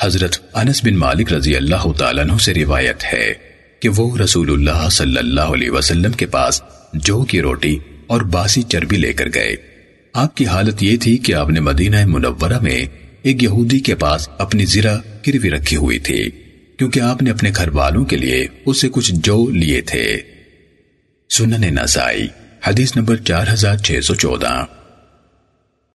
حضرت انس بن مالک رضی اللہ تعالیٰ عنہ سے روایت ہے کہ وہ رسول اللہ صلی اللہ علیہ وسلم کے پاس جو کی روٹی اور باسی چربی لے کر گئے۔ آپ کی حالت یہ تھی کہ آپ نے مدینہ منورہ میں ایک یہودی کے پاس اپنی زرہ گروی رکھی ہوئی تھی، کیونکہ آپ نے اپنے گھر والوں کے لیے اس سے کچھ جو لیے تھے۔ سنن نسائی، حدیث نمبر چار ہزار چھ سو چودہ۔